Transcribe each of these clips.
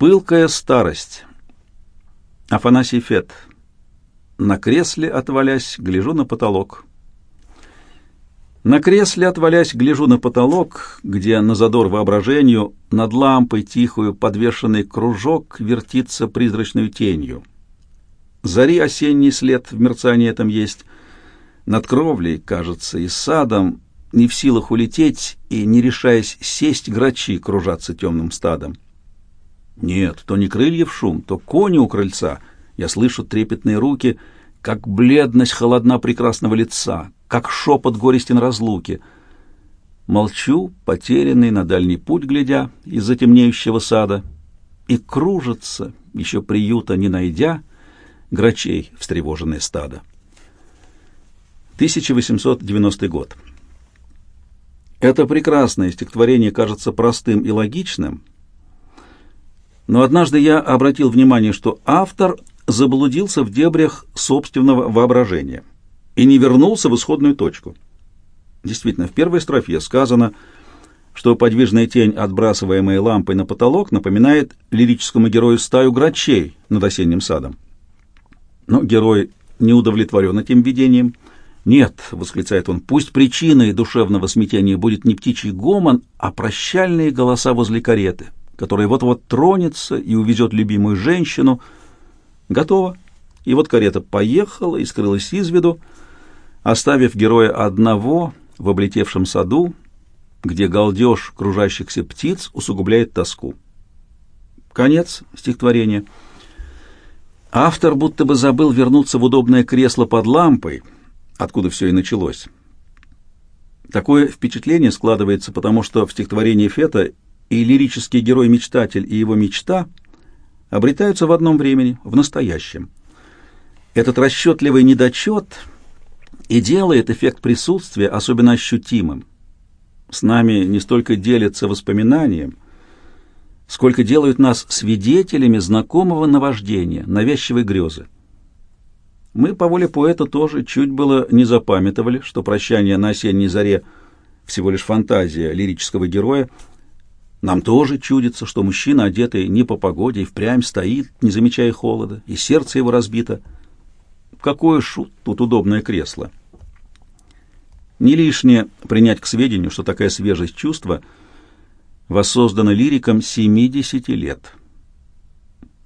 Пылкая старость. Афанасий Фет. На кресле, отвалясь, гляжу на потолок. На кресле, отвалясь, гляжу на потолок, где на задор воображению над лампой тихую подвешенный кружок вертится призрачной тенью. Зари осенний след в мерцании этом есть. Над кровлей, кажется, и садом, не в силах улететь и, не решаясь сесть, грачи кружатся темным стадом. Нет, то не крылья в шум, то кони у крыльца. Я слышу трепетные руки, как бледность холодна прекрасного лица, как шепот горестен разлуки. Молчу, потерянный на дальний путь глядя из затемнеющего сада, и кружится, еще приюта не найдя, грачей встревоженное стадо. 1890 год. Это прекрасное стихотворение кажется простым и логичным, но однажды я обратил внимание, что автор заблудился в дебрях собственного воображения и не вернулся в исходную точку. Действительно, в первой строфе сказано, что подвижная тень, отбрасываемая лампой на потолок, напоминает лирическому герою стаю грачей над осенним садом. Но герой не удовлетворен этим видением. «Нет», — восклицает он, — «пусть причиной душевного смятения будет не птичий гомон, а прощальные голоса возле кареты» который вот-вот тронется и увезет любимую женщину. Готово. И вот карета поехала и скрылась из виду, оставив героя одного в облетевшем саду, где галдеж кружащихся птиц усугубляет тоску. Конец стихотворения. Автор будто бы забыл вернуться в удобное кресло под лампой, откуда все и началось. Такое впечатление складывается, потому что в стихотворении Фета и лирический герой-мечтатель и его мечта обретаются в одном времени, в настоящем. Этот расчетливый недочет и делает эффект присутствия особенно ощутимым. С нами не столько делятся воспоминанием, сколько делают нас свидетелями знакомого наваждения, навязчивой грезы. Мы по воле поэта тоже чуть было не запамятовали, что прощание на осенней заре всего лишь фантазия лирического героя — нам тоже чудится, что мужчина, одетый не по погоде, и впрямь стоит, не замечая холода, и сердце его разбито. Какое шут тут удобное кресло. Не лишнее принять к сведению, что такая свежесть чувства воссоздана лириком 70 лет.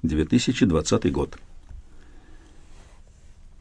2020 год.